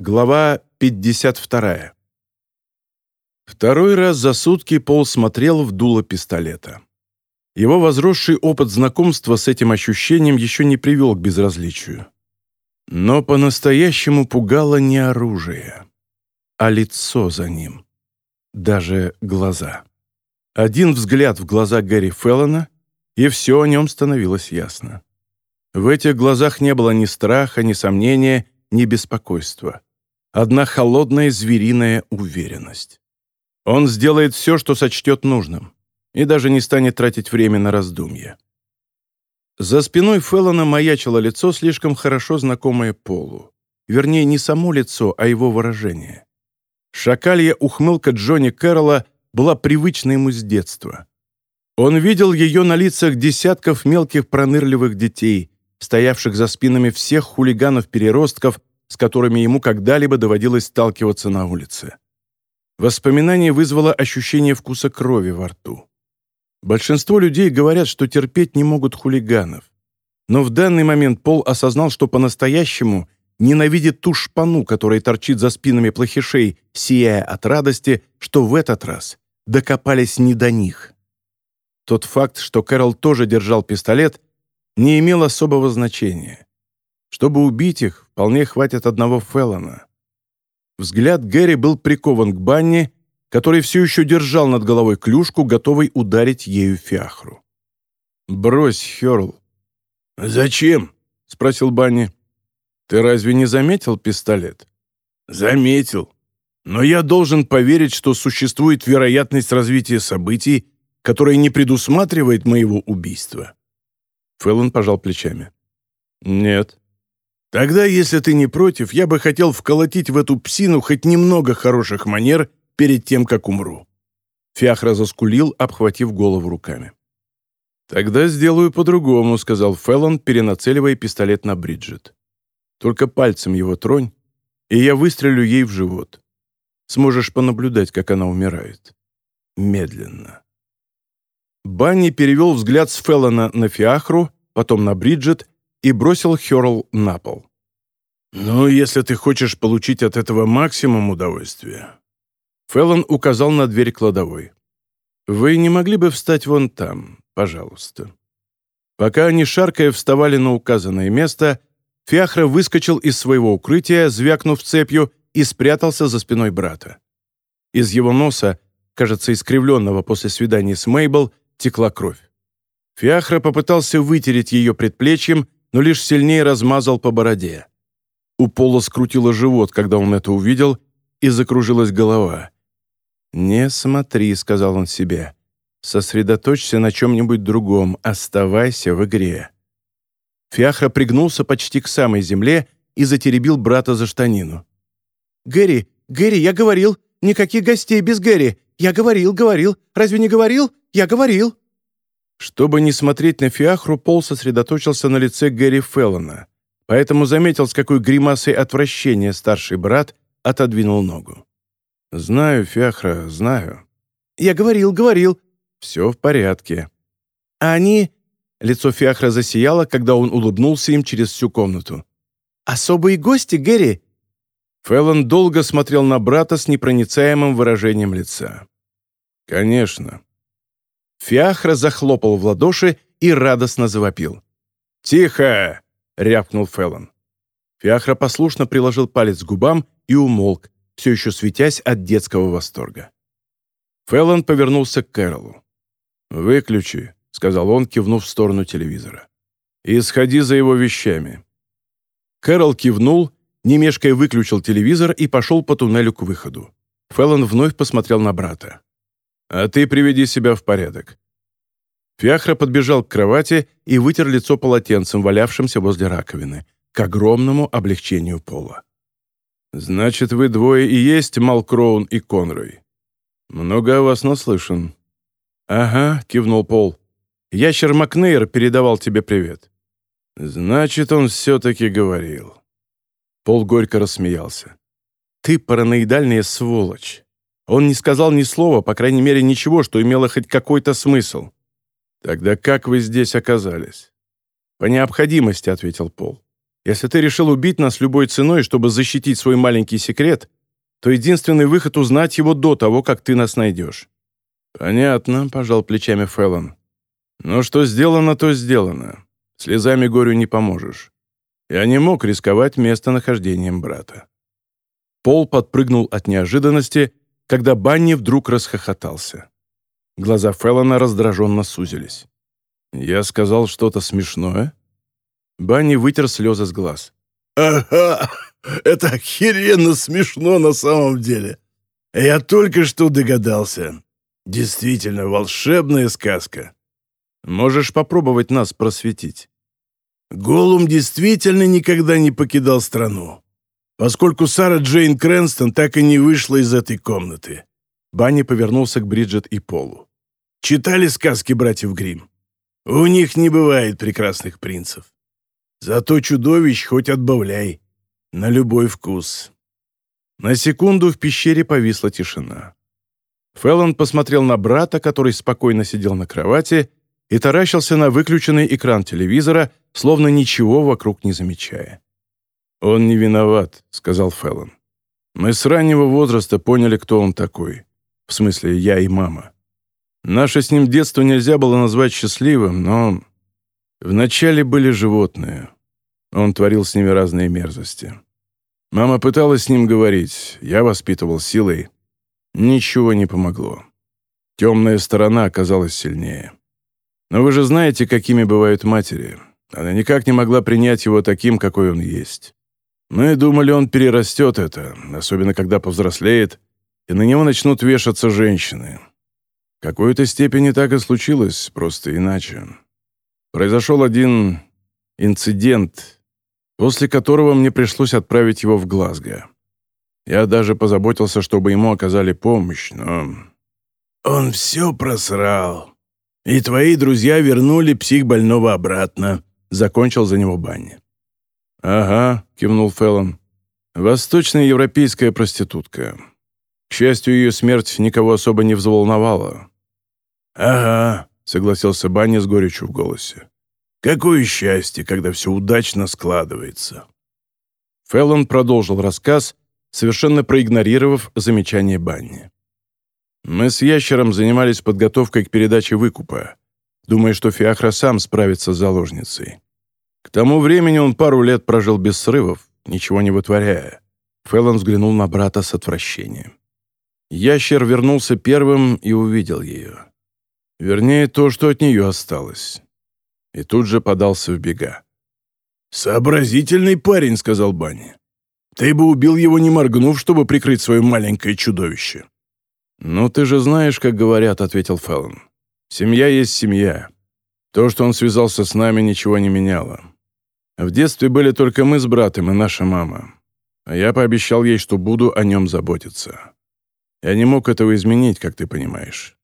Глава 52. Второй раз за сутки Пол смотрел в дуло пистолета. Его возросший опыт знакомства с этим ощущением еще не привел к безразличию. Но по-настоящему пугало не оружие, а лицо за ним. Даже глаза. Один взгляд в глаза Гэри Феллона, и все о нем становилось ясно. В этих глазах не было ни страха, ни сомнения, ни беспокойства одна холодная звериная уверенность. Он сделает все, что сочтет нужным, и даже не станет тратить время на раздумья. За спиной Феллона маячило лицо, слишком хорошо знакомое Полу. Вернее, не само лицо, а его выражение. Шакалья ухмылка Джонни Кэрролла была привычна ему с детства. Он видел ее на лицах десятков мелких пронырливых детей, стоявших за спинами всех хулиганов-переростков, с которыми ему когда-либо доводилось сталкиваться на улице. Воспоминание вызвало ощущение вкуса крови во рту. Большинство людей говорят, что терпеть не могут хулиганов. Но в данный момент Пол осознал, что по-настоящему ненавидит ту шпану, которая торчит за спинами плохишей, сияя от радости, что в этот раз докопались не до них. Тот факт, что Кэрол тоже держал пистолет, не имел особого значения. Чтобы убить их, вполне хватит одного Феллона. Взгляд Гэри был прикован к Банни, который все еще держал над головой клюшку, готовый ударить ею фиахру. «Брось, Херл». «Зачем?» — спросил Банни. «Ты разве не заметил пистолет?» «Заметил. Но я должен поверить, что существует вероятность развития событий, которая не предусматривает моего убийства». Феллон пожал плечами. «Нет. Тогда, если ты не против, я бы хотел вколотить в эту псину хоть немного хороших манер перед тем, как умру». Фиахра заскулил, обхватив голову руками. «Тогда сделаю по-другому», — сказал Феллон, перенацеливая пистолет на Бриджит. «Только пальцем его тронь, и я выстрелю ей в живот. Сможешь понаблюдать, как она умирает. Медленно». Банни перевел взгляд с Феллона на Фиахру, потом на Бриджит и бросил Хёрл на пол. «Ну, если ты хочешь получить от этого максимум удовольствия...» Феллон указал на дверь кладовой. «Вы не могли бы встать вон там, пожалуйста?» Пока они, шаркая, вставали на указанное место, Фиахра выскочил из своего укрытия, звякнув цепью, и спрятался за спиной брата. Из его носа, кажется, искривленного после свидания с Мейбл, текла кровь. Фиахра попытался вытереть ее предплечьем, но лишь сильнее размазал по бороде. У Пола скрутило живот, когда он это увидел, и закружилась голова. «Не смотри», — сказал он себе. «Сосредоточься на чем-нибудь другом, оставайся в игре». Фиахра пригнулся почти к самой земле и затеребил брата за штанину. «Гэри, Гэри, я говорил! Никаких гостей без Гэри! Я говорил, говорил! Разве не говорил? Я говорил!» Чтобы не смотреть на Фиахру, Пол сосредоточился на лице Гэри Феллона, поэтому заметил, с какой гримасой отвращения старший брат отодвинул ногу. «Знаю, Фиахра, знаю». «Я говорил, говорил». «Все в порядке». «А они...» Лицо Фиахра засияло, когда он улыбнулся им через всю комнату. «Особые гости, Гэри?» Феллон долго смотрел на брата с непроницаемым выражением лица. «Конечно. Фиахра захлопал в ладоши и радостно завопил. «Тихо!» — рявкнул Феллон. Фиахра послушно приложил палец к губам и умолк, все еще светясь от детского восторга. Феллон повернулся к Кэролу. «Выключи», — сказал он, кивнув в сторону телевизора. «И сходи за его вещами». Кэрол кивнул, немешкая выключил телевизор и пошел по туннелю к выходу. Феллон вновь посмотрел на брата. А ты приведи себя в порядок». Фиахра подбежал к кровати и вытер лицо полотенцем, валявшимся возле раковины, к огромному облегчению пола. «Значит, вы двое и есть Малкроун и Конрой. Много о вас наслышан». «Ага», — кивнул Пол. «Ящер Макнейр передавал тебе привет». «Значит, он все-таки говорил». Пол горько рассмеялся. «Ты параноидальная сволочь. Он не сказал ни слова, по крайней мере, ничего, что имело хоть какой-то смысл. «Тогда как вы здесь оказались?» «По необходимости», — ответил Пол. Если ты решил убить нас любой ценой, чтобы защитить свой маленький секрет, то единственный выход — узнать его до того, как ты нас найдешь». «Понятно», — пожал плечами Феллон. «Но что сделано, то сделано. Слезами горю не поможешь. Я не мог рисковать местонахождением брата». Пол подпрыгнул от неожиданности, когда Банни вдруг расхохотался. Глаза Феллона раздраженно сузились. «Я сказал что-то смешное?» Банни вытер слезы с глаз. «Ага, это охеренно смешно на самом деле. Я только что догадался. Действительно волшебная сказка. Можешь попробовать нас просветить». Голум действительно никогда не покидал страну, поскольку Сара Джейн Крэнстон так и не вышла из этой комнаты. Банни повернулся к Бриджит и Полу. Читали сказки братьев Гримм? У них не бывает прекрасных принцев. Зато чудовищ хоть отбавляй. На любой вкус. На секунду в пещере повисла тишина. Феллон посмотрел на брата, который спокойно сидел на кровати и таращился на выключенный экран телевизора, словно ничего вокруг не замечая. «Он не виноват», — сказал Феллон. «Мы с раннего возраста поняли, кто он такой. В смысле, я и мама. Наше с ним детство нельзя было назвать счастливым, но Вначале были животные. Он творил с ними разные мерзости. Мама пыталась с ним говорить, я воспитывал силой. Ничего не помогло. Темная сторона оказалась сильнее. Но вы же знаете, какими бывают матери. Она никак не могла принять его таким, какой он есть. Мы думали, он перерастет это, особенно когда повзрослеет, и на него начнут вешаться женщины. Какой-то степени так и случилось, просто иначе. Произошел один инцидент, после которого мне пришлось отправить его в Глазго. Я даже позаботился, чтобы ему оказали помощь, но... «Он все просрал. И твои друзья вернули психбольного обратно», — закончил за него Банни. «Ага», — кивнул Феллон. «Восточная европейская проститутка. К счастью, ее смерть никого особо не взволновала». «Ага», согласился Банни с горечью в голосе. «Какое счастье, когда все удачно складывается!» Феллон продолжил рассказ, совершенно проигнорировав замечание Банни. «Мы с Ящером занимались подготовкой к передаче выкупа, думая, что Фиахра сам справится с заложницей. К тому времени он пару лет прожил без срывов, ничего не вытворяя. Феллон взглянул на брата с отвращением. Ящер вернулся первым и увидел ее. Вернее, то, что от нее осталось. И тут же подался в бега. «Сообразительный парень», — сказал Банни. «Ты бы убил его, не моргнув, чтобы прикрыть свое маленькое чудовище». «Ну, ты же знаешь, как говорят», — ответил Феллон. «Семья есть семья. То, что он связался с нами, ничего не меняло. В детстве были только мы с братом и наша мама. А я пообещал ей, что буду о нем заботиться. Я не мог этого изменить, как ты понимаешь.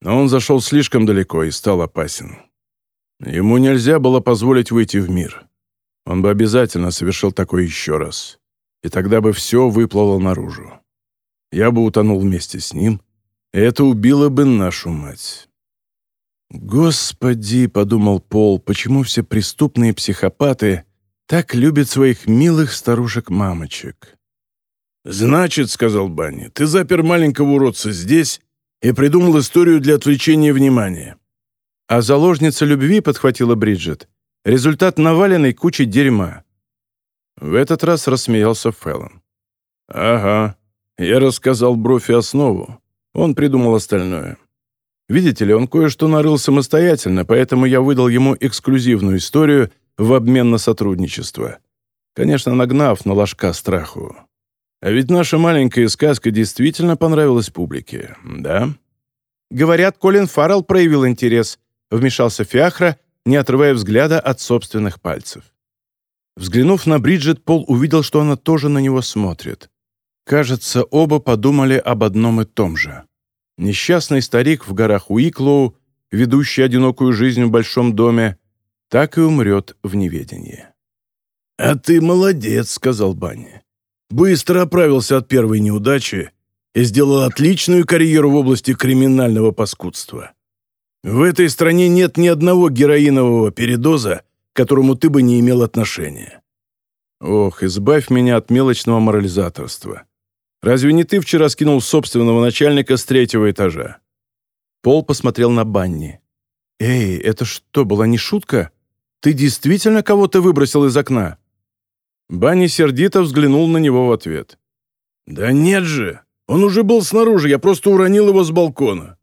Но он зашел слишком далеко и стал опасен. Ему нельзя было позволить выйти в мир. Он бы обязательно совершил такое еще раз. И тогда бы все выплыло наружу. Я бы утонул вместе с ним, и это убило бы нашу мать. «Господи», — подумал Пол, — «почему все преступные психопаты так любят своих милых старушек-мамочек?» «Значит, — сказал Банни, — ты запер маленького уродца здесь и придумал историю для отвлечения внимания. А заложница любви, подхватила Бриджит, результат наваленной кучи дерьма. В этот раз рассмеялся Феллон. «Ага, я рассказал Брофи основу. Он придумал остальное. Видите ли, он кое-что нарыл самостоятельно, поэтому я выдал ему эксклюзивную историю в обмен на сотрудничество. Конечно, нагнав на ложка страху. А ведь наша маленькая сказка действительно понравилась публике, да? Говорят, Колин Фаррелл проявил интерес, вмешался Фиахра, не отрывая взгляда от собственных пальцев. Взглянув на Бриджит, Пол увидел, что она тоже на него смотрит. Кажется, оба подумали об одном и том же. Несчастный старик в горах Уиклоу, ведущий одинокую жизнь в большом доме, так и умрет в неведении. «А ты молодец», — сказал Банни быстро оправился от первой неудачи и сделал отличную карьеру в области криминального паскудства. В этой стране нет ни одного героинового передоза, к которому ты бы не имел отношения. Ох, избавь меня от мелочного морализаторства. Разве не ты вчера скинул собственного начальника с третьего этажа?» Пол посмотрел на Банни. «Эй, это что, была не шутка? Ты действительно кого-то выбросил из окна?» Банни сердито взглянул на него в ответ. «Да нет же! Он уже был снаружи, я просто уронил его с балкона».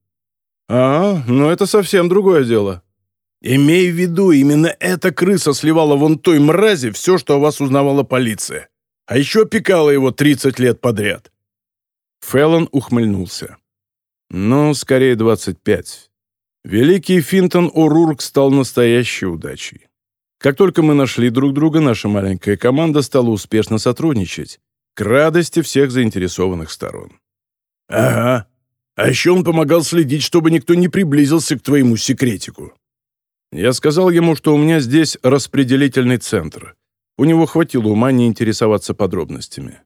«А, ну это совсем другое дело». «Имей в виду, именно эта крыса сливала вон той мрази все, что о вас узнавала полиция. А еще пекала его 30 лет подряд». Феллон ухмыльнулся. «Ну, скорее 25. Великий Финтон О'Рурк стал настоящей удачей. Как только мы нашли друг друга, наша маленькая команда стала успешно сотрудничать, к радости всех заинтересованных сторон. «Ага. А еще он помогал следить, чтобы никто не приблизился к твоему секретику». Я сказал ему, что у меня здесь распределительный центр. У него хватило ума не интересоваться подробностями.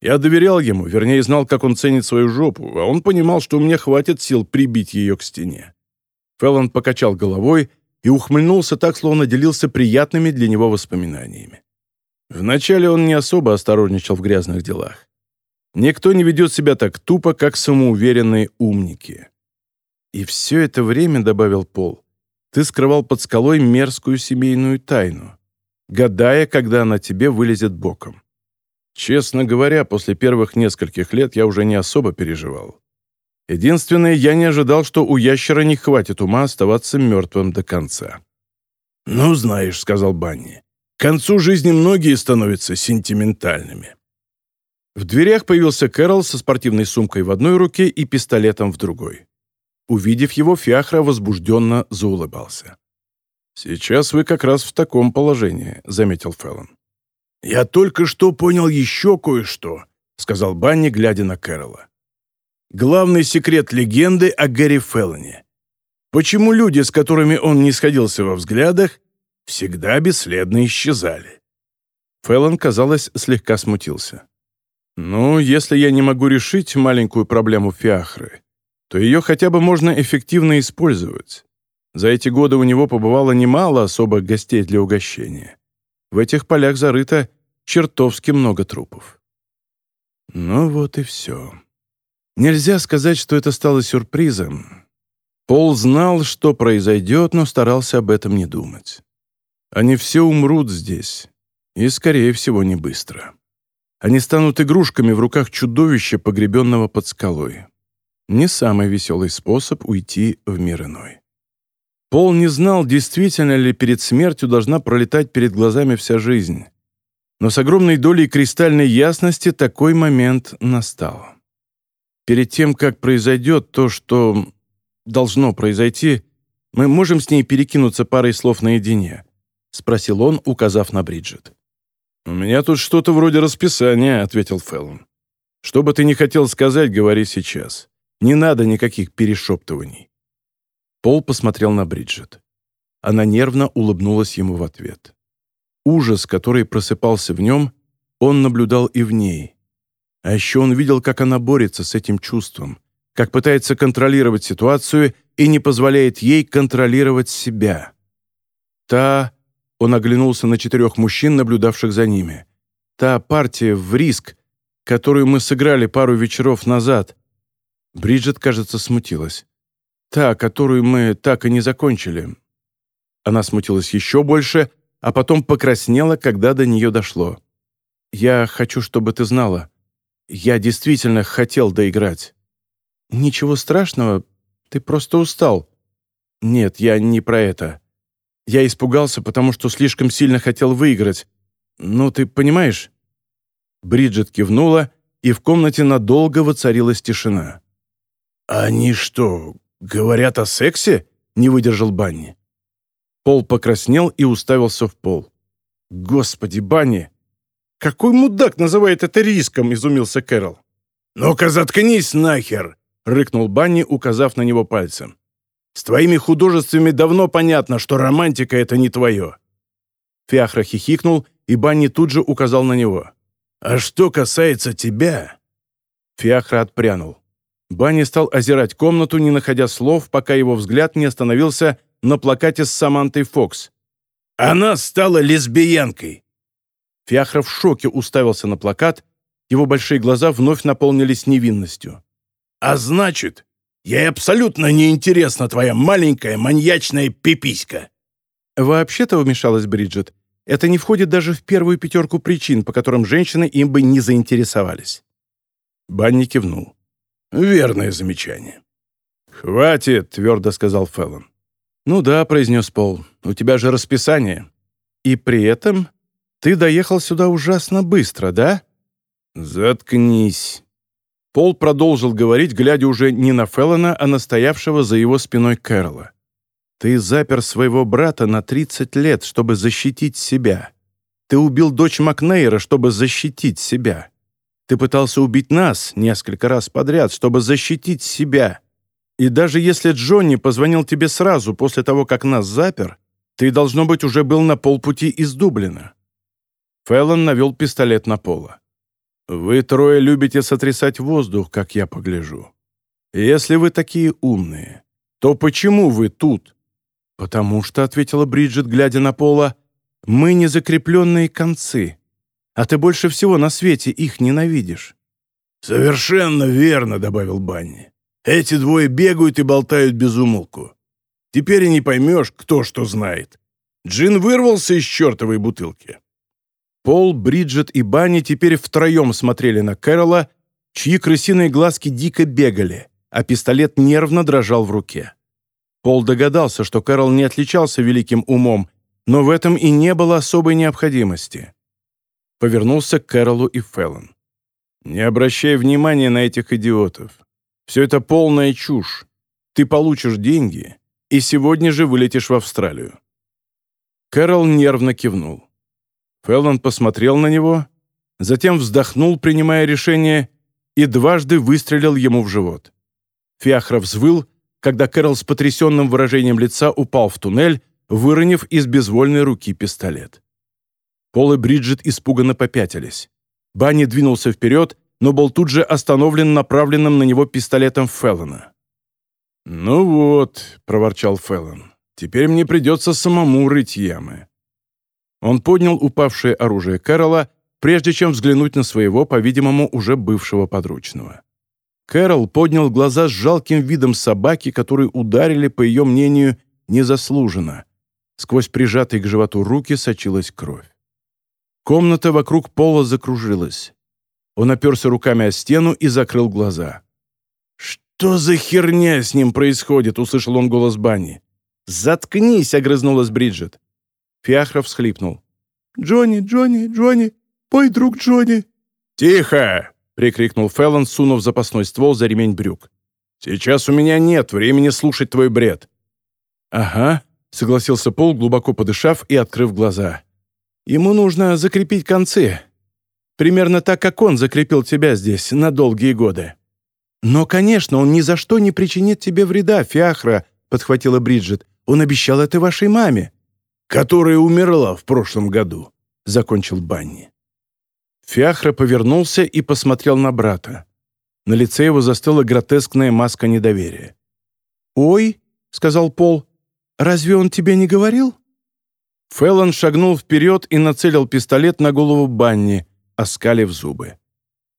Я доверял ему, вернее, знал, как он ценит свою жопу, а он понимал, что у меня хватит сил прибить ее к стене. Феллон покачал головой и ухмыльнулся так, словно делился приятными для него воспоминаниями. Вначале он не особо осторожничал в грязных делах. Никто не ведет себя так тупо, как самоуверенные умники. И все это время, — добавил Пол, — ты скрывал под скалой мерзкую семейную тайну, гадая, когда она тебе вылезет боком. Честно говоря, после первых нескольких лет я уже не особо переживал. Единственное, я не ожидал, что у ящера не хватит ума оставаться мертвым до конца. «Ну, знаешь», — сказал Банни, — «к концу жизни многие становятся сентиментальными». В дверях появился Кэрол со спортивной сумкой в одной руке и пистолетом в другой. Увидев его, Фиахра возбужденно заулыбался. «Сейчас вы как раз в таком положении», — заметил Феллон. «Я только что понял еще кое-что», — сказал Банни, глядя на Кэрола. Главный секрет легенды о Гэри Феллоне. Почему люди, с которыми он не сходился во взглядах, всегда бесследно исчезали? Феллон, казалось, слегка смутился. «Ну, если я не могу решить маленькую проблему Фиахры, то ее хотя бы можно эффективно использовать. За эти годы у него побывало немало особых гостей для угощения. В этих полях зарыто чертовски много трупов». Ну вот и все. Нельзя сказать, что это стало сюрпризом. Пол знал, что произойдет, но старался об этом не думать. Они все умрут здесь, и, скорее всего, не быстро. Они станут игрушками в руках чудовища, погребенного под скалой. Не самый веселый способ уйти в мир иной. Пол не знал, действительно ли перед смертью должна пролетать перед глазами вся жизнь. Но с огромной долей кристальной ясности такой момент настал. Перед тем, как произойдет то, что должно произойти, мы можем с ней перекинуться парой слов наедине?» — спросил он, указав на Бриджит. «У меня тут что-то вроде расписания», — ответил Феллон. «Что бы ты ни хотел сказать, говори сейчас. Не надо никаких перешептываний». Пол посмотрел на Бриджит. Она нервно улыбнулась ему в ответ. Ужас, который просыпался в нем, он наблюдал и в ней, а еще он видел, как она борется с этим чувством, как пытается контролировать ситуацию и не позволяет ей контролировать себя. Та... Он оглянулся на четырех мужчин, наблюдавших за ними. Та партия в риск, которую мы сыграли пару вечеров назад. Бриджит, кажется, смутилась. Та, которую мы так и не закончили. Она смутилась еще больше, а потом покраснела, когда до нее дошло. «Я хочу, чтобы ты знала. Я действительно хотел доиграть. Ничего страшного, ты просто устал. Нет, я не про это. Я испугался, потому что слишком сильно хотел выиграть. Ну, ты понимаешь? Бриджит кивнула, и в комнате надолго воцарилась тишина. «Они что, говорят о сексе?» — не выдержал Банни. Пол покраснел и уставился в пол. «Господи, Банни, «Какой мудак называет это риском?» — изумился Кэрол. «Ну-ка заткнись нахер!» — рыкнул Банни, указав на него пальцем. «С твоими художествами давно понятно, что романтика — это не твое». Фиахра хихикнул, и Банни тут же указал на него. «А что касается тебя...» Фиахра отпрянул. Банни стал озирать комнату, не находя слов, пока его взгляд не остановился на плакате с Самантой Фокс. «Она стала лесбиянкой. Фиахра в шоке уставился на плакат, его большие глаза вновь наполнились невинностью. «А значит, ей абсолютно неинтересна твоя маленькая маньячная пиписька!» «Вообще-то», — вмешалась Бриджит, «это не входит даже в первую пятерку причин, по которым женщины им бы не заинтересовались». Банни кивнул. «Верное замечание». «Хватит», — твердо сказал Феллон. «Ну да», — произнес Пол, — «у тебя же расписание. И при этом ты доехал сюда ужасно быстро, да?» «Заткнись». Пол продолжил говорить, глядя уже не на Феллона, а на стоявшего за его спиной Кэрола. «Ты запер своего брата на 30 лет, чтобы защитить себя. Ты убил дочь Макнейра, чтобы защитить себя. Ты пытался убить нас несколько раз подряд, чтобы защитить себя. И даже если Джонни позвонил тебе сразу после того, как нас запер, ты, должно быть, уже был на полпути из Дублина». Феллон навел пистолет на Пола. «Вы трое любите сотрясать воздух, как я погляжу. Если вы такие умные, то почему вы тут?» «Потому что», — ответила Бриджит, глядя на Пола, — «мы не закрепленные концы, а ты больше всего на свете их ненавидишь». «Совершенно верно», — добавил Банни. «Эти двое бегают и болтают без умолку. Теперь и не поймешь, кто что знает. Джин вырвался из чертовой бутылки». Пол, Бриджит и Банни теперь втроем смотрели на Кэрола, чьи крысиные глазки дико бегали, а пистолет нервно дрожал в руке. Пол догадался, что Кэрол не отличался великим умом, но в этом и не было особой необходимости. Повернулся к Кэролу и Феллон. «Не обращай внимания на этих идиотов. Все это полная чушь. Ты получишь деньги, и сегодня же вылетишь в Австралию». Кэрол нервно кивнул. Феллон посмотрел на него, затем вздохнул, принимая решение, и дважды выстрелил ему в живот. Фиахра взвыл, когда Кэрол с потрясенным выражением лица упал в туннель, выронив из безвольной руки пистолет. Пол и Бриджит испуганно попятились. Банни двинулся вперед, но был тут же остановлен направленным на него пистолетом Феллона. «Ну вот», — проворчал Феллон, — «теперь мне придется самому рыть ямы». Он поднял упавшее оружие Кэрола, прежде чем взглянуть на своего, по-видимому, уже бывшего подручного. Кэрол поднял глаза с жалким видом собаки, которые ударили, по ее мнению, незаслуженно. Сквозь прижатые к животу руки сочилась кровь. Комната вокруг пола закружилась. Он оперся руками о стену и закрыл глаза. «Что за херня с ним происходит?» — услышал он голос Банни. «Заткнись!» — огрызнулась Бриджит. Фиахра всхлипнул. «Джонни, Джонни, Джонни! Мой друг Джонни!» «Тихо!» — прикрикнул Феллон, сунув запасной ствол за ремень брюк. «Сейчас у меня нет времени слушать твой бред». «Ага», — согласился Пол, глубоко подышав и открыв глаза. «Ему нужно закрепить концы. Примерно так, как он закрепил тебя здесь на долгие годы». «Но, конечно, он ни за что не причинит тебе вреда, Фиахра», — подхватила Бриджит. «Он обещал это вашей маме» которая умерла в прошлом году», — закончил Банни. Фиахра повернулся и посмотрел на брата. На лице его застыла гротескная маска недоверия. «Ой», — сказал Пол, — «разве он тебе не говорил?» Феллон шагнул вперед и нацелил пистолет на голову Банни, оскалив зубы.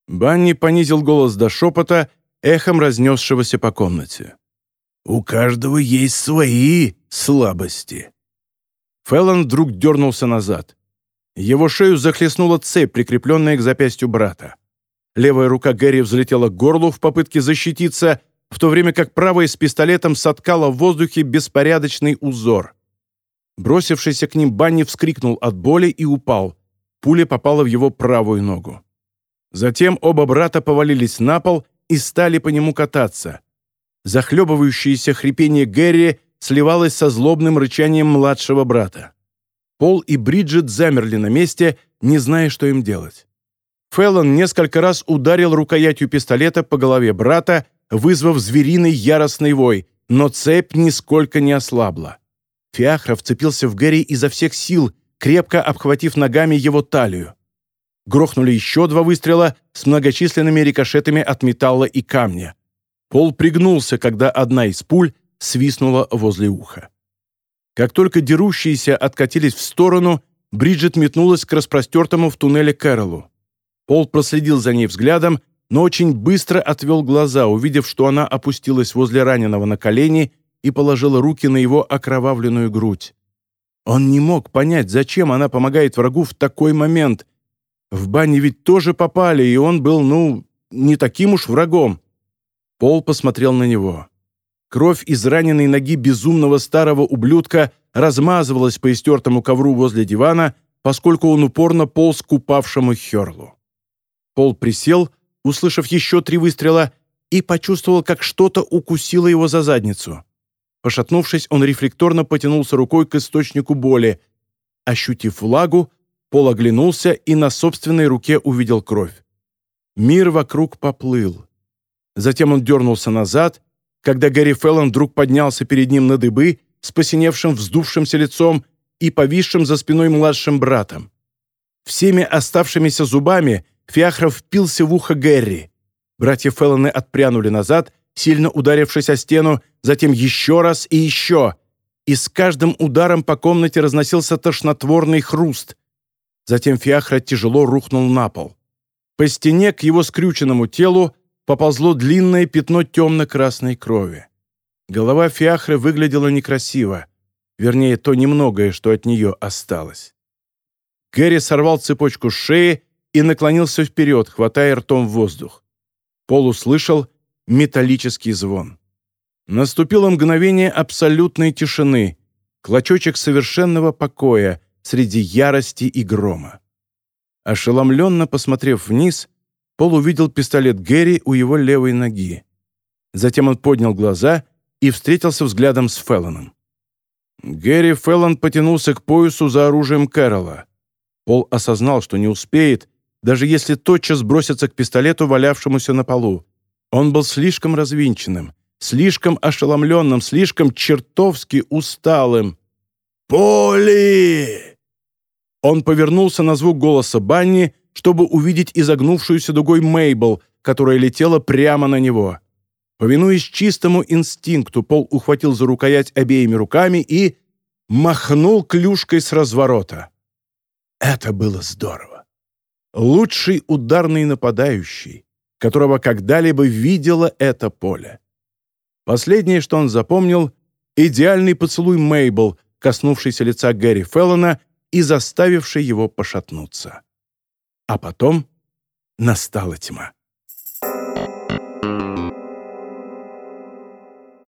Банни понизил голос до шепота, эхом разнесшегося по комнате. «У каждого есть свои слабости». Феллон вдруг дернулся назад. Его шею захлестнула цепь, прикрепленная к запястью брата. Левая рука Гэри взлетела к горлу в попытке защититься, в то время как правая с пистолетом соткала в воздухе беспорядочный узор. Бросившийся к ним Банни вскрикнул от боли и упал. Пуля попала в его правую ногу. Затем оба брата повалились на пол и стали по нему кататься. Захлебывающееся хрипение Гэри сливалось со злобным рычанием младшего брата. Пол и Бриджит замерли на месте, не зная, что им делать. Феллон несколько раз ударил рукоятью пистолета по голове брата, вызвав звериный яростный вой, но цепь нисколько не ослабла. Фиахра вцепился в Гэри изо всех сил, крепко обхватив ногами его талию. Грохнули еще два выстрела с многочисленными рикошетами от металла и камня. Пол пригнулся, когда одна из пуль свистнула возле уха. Как только дерущиеся откатились в сторону, Бриджит метнулась к распростертому в туннеле Кэролу. Пол проследил за ней взглядом, но очень быстро отвел глаза, увидев, что она опустилась возле раненого на колени и положила руки на его окровавленную грудь. Он не мог понять, зачем она помогает врагу в такой момент. В бане ведь тоже попали, и он был, ну, не таким уж врагом. Пол посмотрел на него. Кровь из раненой ноги безумного старого ублюдка размазывалась по истертому ковру возле дивана, поскольку он упорно полз к упавшему Херлу. Пол присел, услышав еще три выстрела, и почувствовал, как что-то укусило его за задницу. Пошатнувшись, он рефлекторно потянулся рукой к источнику боли. Ощутив влагу, Пол оглянулся и на собственной руке увидел кровь. Мир вокруг поплыл. Затем он дернулся назад, когда Гэри Феллон вдруг поднялся перед ним на дыбы с посиневшим, вздувшимся лицом и повисшим за спиной младшим братом. Всеми оставшимися зубами Фиахров впился в ухо Гэри. Братья Феллоны отпрянули назад, сильно ударившись о стену, затем еще раз и еще. И с каждым ударом по комнате разносился тошнотворный хруст. Затем Фиахра тяжело рухнул на пол. По стене к его скрюченному телу поползло длинное пятно темно-красной крови. Голова Фиахры выглядела некрасиво, вернее, то немногое, что от нее осталось. Гэри сорвал цепочку с шеи и наклонился вперед, хватая ртом воздух. Пол услышал металлический звон. Наступило мгновение абсолютной тишины, клочочек совершенного покоя среди ярости и грома. Ошеломленно посмотрев вниз, Пол увидел пистолет Гэри у его левой ноги. Затем он поднял глаза и встретился взглядом с Феллоном. Гэри Феллон потянулся к поясу за оружием Кэрола. Пол осознал, что не успеет, даже если тотчас бросится к пистолету, валявшемуся на полу. Он был слишком развинченным, слишком ошеломленным, слишком чертовски усталым. «Поли!» Он повернулся на звук голоса Банни, чтобы увидеть изогнувшуюся дугой Мейбл, которая летела прямо на него. Повинуясь чистому инстинкту, Пол ухватил за рукоять обеими руками и махнул клюшкой с разворота. Это было здорово. Лучший ударный нападающий, которого когда-либо видело это поле. Последнее, что он запомнил, идеальный поцелуй Мейбл, коснувшийся лица Гэри Феллона и заставивший его пошатнуться. А потом настала тьма.